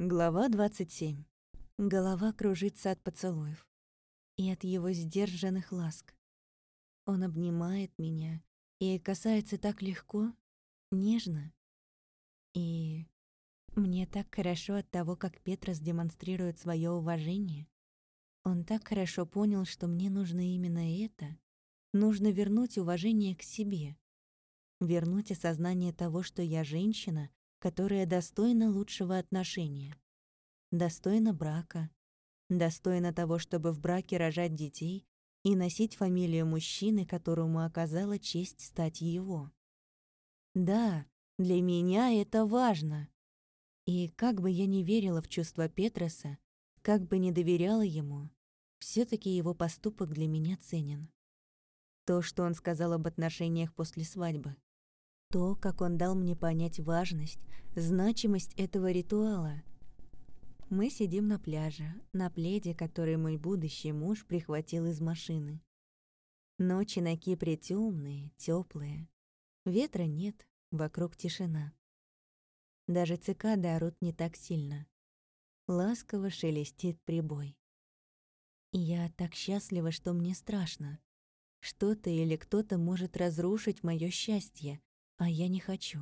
Глава 27. Голова кружится от поцелуев и от его сдержанных ласк. Он обнимает меня и касается так легко, нежно. И мне так хорошо от того, как Петрос демонстрирует свое уважение. Он так хорошо понял, что мне нужно именно это. Нужно вернуть уважение к себе. Вернуть осознание того, что я женщина, которая достойна лучшего отношения. Достойна брака. Достойна того, чтобы в браке рожать детей и носить фамилию мужчины, которому оказала честь стать его. Да, для меня это важно. И как бы я ни верила в чувства Петроса, как бы не доверяла ему, все таки его поступок для меня ценен. То, что он сказал об отношениях после свадьбы. То, как он дал мне понять важность, значимость этого ритуала. Мы сидим на пляже, на пледе, который мой будущий муж прихватил из машины. Ночи на Кипре темные, теплые. Ветра нет, вокруг тишина. Даже цикады орут не так сильно. Ласково шелестит прибой. И я так счастлива, что мне страшно. Что-то или кто-то может разрушить мое счастье, а я не хочу.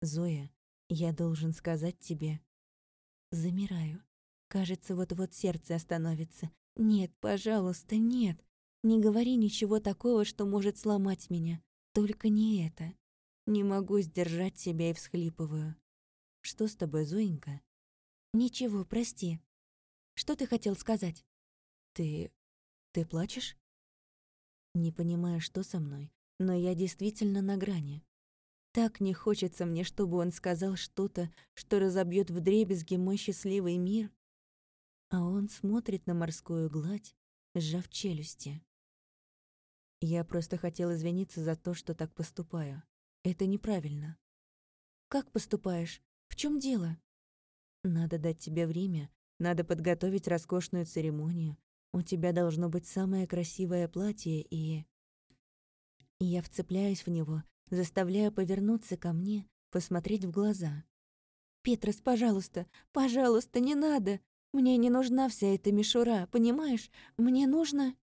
Зоя, я должен сказать тебе. Замираю. Кажется, вот-вот сердце остановится. Нет, пожалуйста, нет. Не говори ничего такого, что может сломать меня. Только не это. Не могу сдержать себя и всхлипываю. Что с тобой, Зоенька? Ничего, прости. Что ты хотел сказать? Ты... ты плачешь? Не понимаю, что со мной, но я действительно на грани. Так не хочется мне, чтобы он сказал что-то, что разобьет вдребезги мой счастливый мир. А он смотрит на морскую гладь, сжав челюсти. Я просто хотел извиниться за то, что так поступаю. Это неправильно. Как поступаешь? В чем дело? Надо дать тебе время, надо подготовить роскошную церемонию. У тебя должно быть самое красивое платье и... Я вцепляюсь в него, заставляю повернуться ко мне, посмотреть в глаза. «Петрос, пожалуйста, пожалуйста, не надо! Мне не нужна вся эта мишура, понимаешь? Мне нужно...»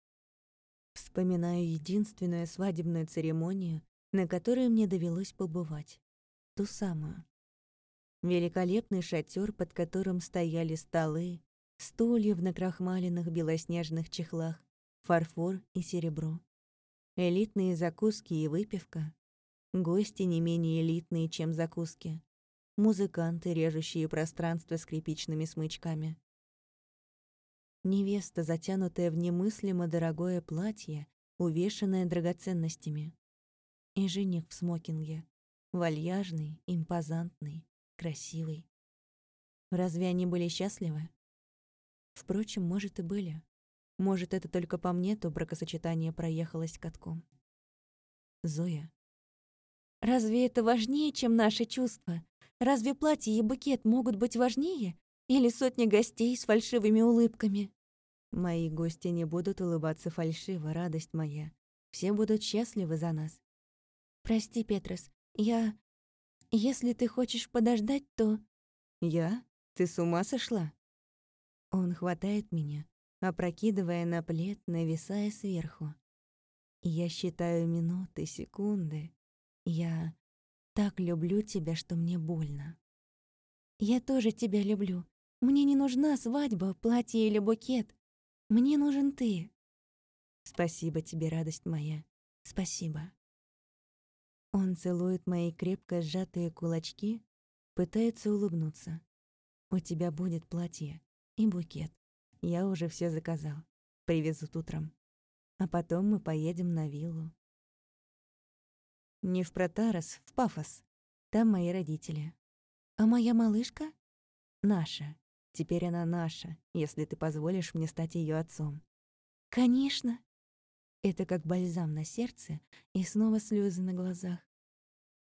Вспоминаю единственную свадебную церемонию, на которой мне довелось побывать. Ту самую. Великолепный шатер, под которым стояли столы, стулья в накрахмаленных белоснежных чехлах, фарфор и серебро элитные закуски и выпивка, гости не менее элитные, чем закуски, музыканты, режущие пространство скрипичными смычками. Невеста, затянутая в немыслимо дорогое платье, увешанное драгоценностями. И жених в смокинге, вальяжный, импозантный, красивый. Разве они были счастливы? Впрочем, может, и были. Может, это только по мне то бракосочетание проехалось катком. Зоя. Разве это важнее, чем наши чувства? Разве платье и букет могут быть важнее? Или сотни гостей с фальшивыми улыбками? Мои гости не будут улыбаться фальшиво, радость моя. Все будут счастливы за нас. Прости, Петрос, я... Если ты хочешь подождать, то... Я? Ты с ума сошла? Он хватает меня, опрокидывая на плед, нависая сверху. Я считаю минуты, секунды. Я так люблю тебя, что мне больно. Я тоже тебя люблю. Мне не нужна свадьба, платье или букет. Мне нужен ты. Спасибо тебе, радость моя. Спасибо. Он целует мои крепко сжатые кулачки, пытается улыбнуться. У тебя будет платье и букет. Я уже все заказал. Привезут утром. А потом мы поедем на виллу. Не в Протарас, в Пафос. Там мои родители. А моя малышка? Наша. Теперь она наша, если ты позволишь мне стать ее отцом. Конечно. Это как бальзам на сердце и снова слезы на глазах.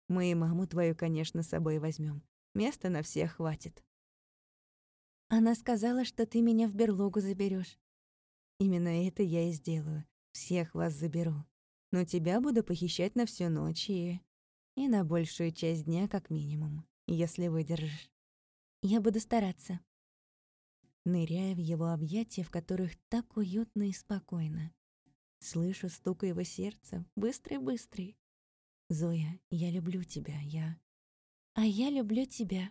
Мы и маму твою, конечно, с собой возьмем. Места на всех хватит. Она сказала, что ты меня в берлогу заберешь. Именно это я и сделаю. Всех вас заберу. Но тебя буду похищать на всю ночь и... И на большую часть дня, как минимум, если выдержишь. Я буду стараться. Ныряя в его объятия, в которых так уютно и спокойно. Слышу стук его сердца, быстрый-быстрый. Зоя, я люблю тебя, я... А я люблю тебя.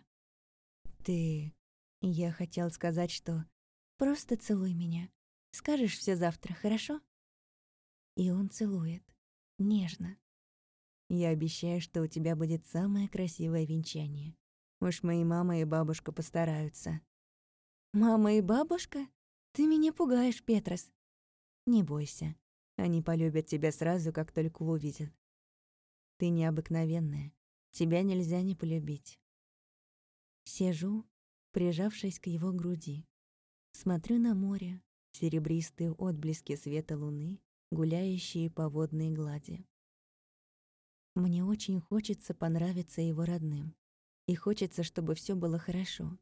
Ты... Я хотел сказать, что... Просто целуй меня. Скажешь все завтра, хорошо? И он целует. Нежно. Я обещаю, что у тебя будет самое красивое венчание. Уж мои мама и бабушка постараются. Мама и бабушка? Ты меня пугаешь, Петрос. Не бойся. Они полюбят тебя сразу, как только увидят. Ты необыкновенная. Тебя нельзя не полюбить. Сижу, прижавшись к его груди. Смотрю на море, серебристые отблески света луны, гуляющие по водной глади. Мне очень хочется понравиться его родным. И хочется, чтобы все было хорошо.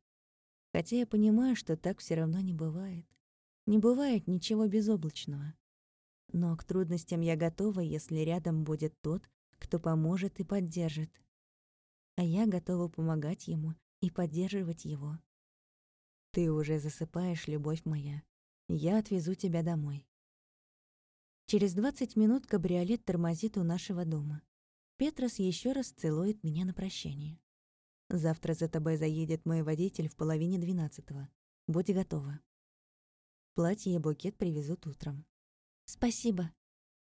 Хотя я понимаю, что так все равно не бывает. Не бывает ничего безоблачного. Но к трудностям я готова, если рядом будет тот, кто поможет и поддержит. А я готова помогать ему и поддерживать его. Ты уже засыпаешь, любовь моя. Я отвезу тебя домой. Через 20 минут кабриолет тормозит у нашего дома. Петрос еще раз целует меня на прощание. Завтра за тобой заедет мой водитель в половине двенадцатого. Будь готова. Платье и букет привезут утром. Спасибо.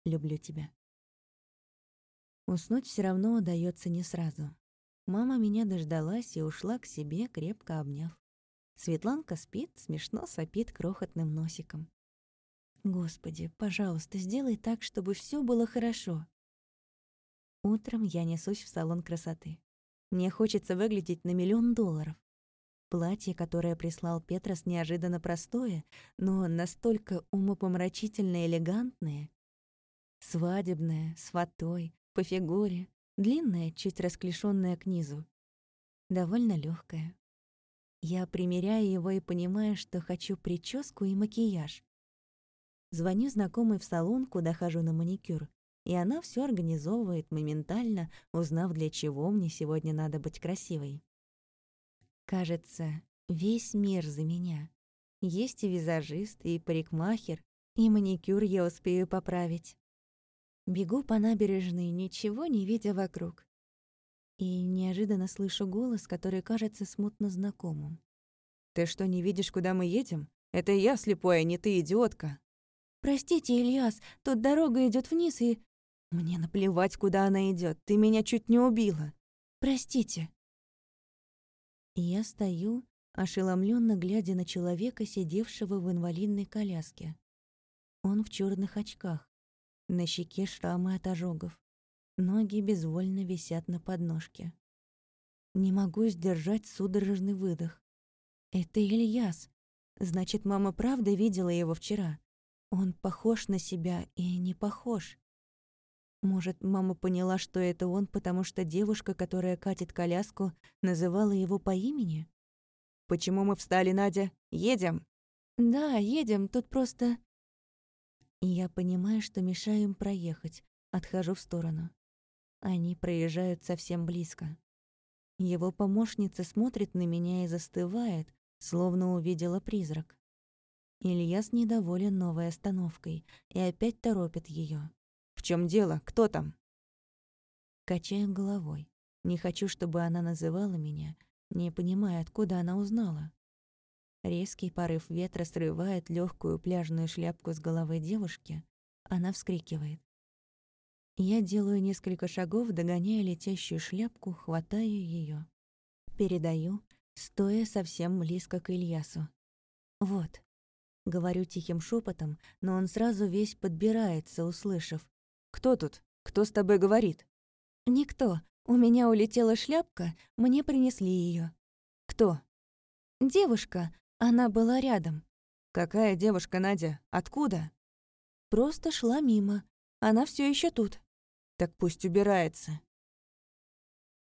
Люблю тебя. Уснуть все равно удается не сразу. Мама меня дождалась и ушла к себе, крепко обняв. Светланка спит, смешно сопит крохотным носиком. Господи, пожалуйста, сделай так, чтобы все было хорошо. Утром я несусь в салон красоты. Мне хочется выглядеть на миллион долларов. Платье, которое прислал Петрос, неожиданно простое, но настолько умопомрачительно элегантное. Свадебное, с фатой, по фигуре, длинное, чуть расклешённое к низу. Довольно легкое. Я примеряю его и понимаю, что хочу прическу и макияж. Звоню знакомой в салон, куда хожу на маникюр, и она все организовывает моментально, узнав, для чего мне сегодня надо быть красивой. Кажется, весь мир за меня. Есть и визажист, и парикмахер, и маникюр я успею поправить. Бегу по набережной, ничего не видя вокруг. И неожиданно слышу голос, который кажется смутно знакомым. «Ты что, не видишь, куда мы едем? Это я слепой, а не ты, идиотка!» «Простите, Ильяс, тут дорога идет вниз и...» «Мне наплевать, куда она идет. Ты меня чуть не убила». «Простите». Я стою, ошеломленно глядя на человека, сидевшего в инвалидной коляске. Он в черных очках, на щеке шрамы от ожогов, ноги безвольно висят на подножке. Не могу сдержать судорожный выдох. Это Ильяс. Значит, мама правда видела его вчера. Он похож на себя и не похож. Может, мама поняла, что это он, потому что девушка, которая катит коляску, называла его по имени? «Почему мы встали, Надя? Едем!» «Да, едем, тут просто...» Я понимаю, что мешаю им проехать, отхожу в сторону. Они проезжают совсем близко. Его помощница смотрит на меня и застывает, словно увидела призрак. Ильяс недоволен новой остановкой и опять торопит ее. «В чем дело? Кто там?» Качаю головой. Не хочу, чтобы она называла меня, не понимая, откуда она узнала. Резкий порыв ветра срывает легкую пляжную шляпку с головы девушки. Она вскрикивает. Я делаю несколько шагов, догоняя летящую шляпку, хватаю ее, Передаю, стоя совсем близко к Ильясу. «Вот», Говорю тихим шепотом, но он сразу весь подбирается, услышав. «Кто тут? Кто с тобой говорит?» «Никто. У меня улетела шляпка, мне принесли ее. «Кто?» «Девушка. Она была рядом». «Какая девушка, Надя? Откуда?» «Просто шла мимо. Она все еще тут». «Так пусть убирается».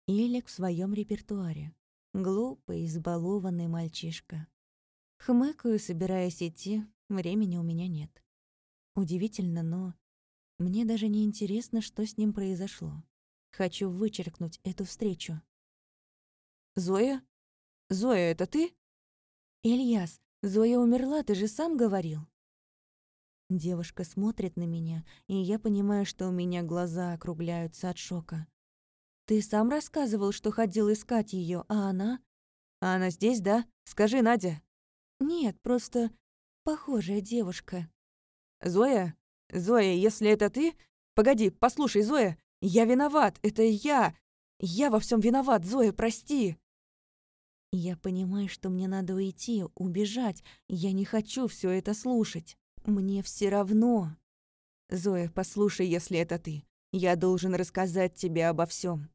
Илик в своем репертуаре. Глупый, избалованный мальчишка. Хмыкаю, собираясь идти, времени у меня нет. Удивительно, но мне даже не интересно, что с ним произошло. Хочу вычеркнуть эту встречу. «Зоя? Зоя, это ты?» «Ильяс, Зоя умерла, ты же сам говорил». Девушка смотрит на меня, и я понимаю, что у меня глаза округляются от шока. «Ты сам рассказывал, что ходил искать ее, а она?» «А она здесь, да? Скажи, Надя». «Нет, просто похожая девушка». «Зоя? Зоя, если это ты... Погоди, послушай, Зоя, я виноват, это я. Я во всем виноват, Зоя, прости». Я понимаю, что мне надо уйти, убежать. Я не хочу все это слушать. Мне все равно. Зоя, послушай, если это ты. Я должен рассказать тебе обо всем.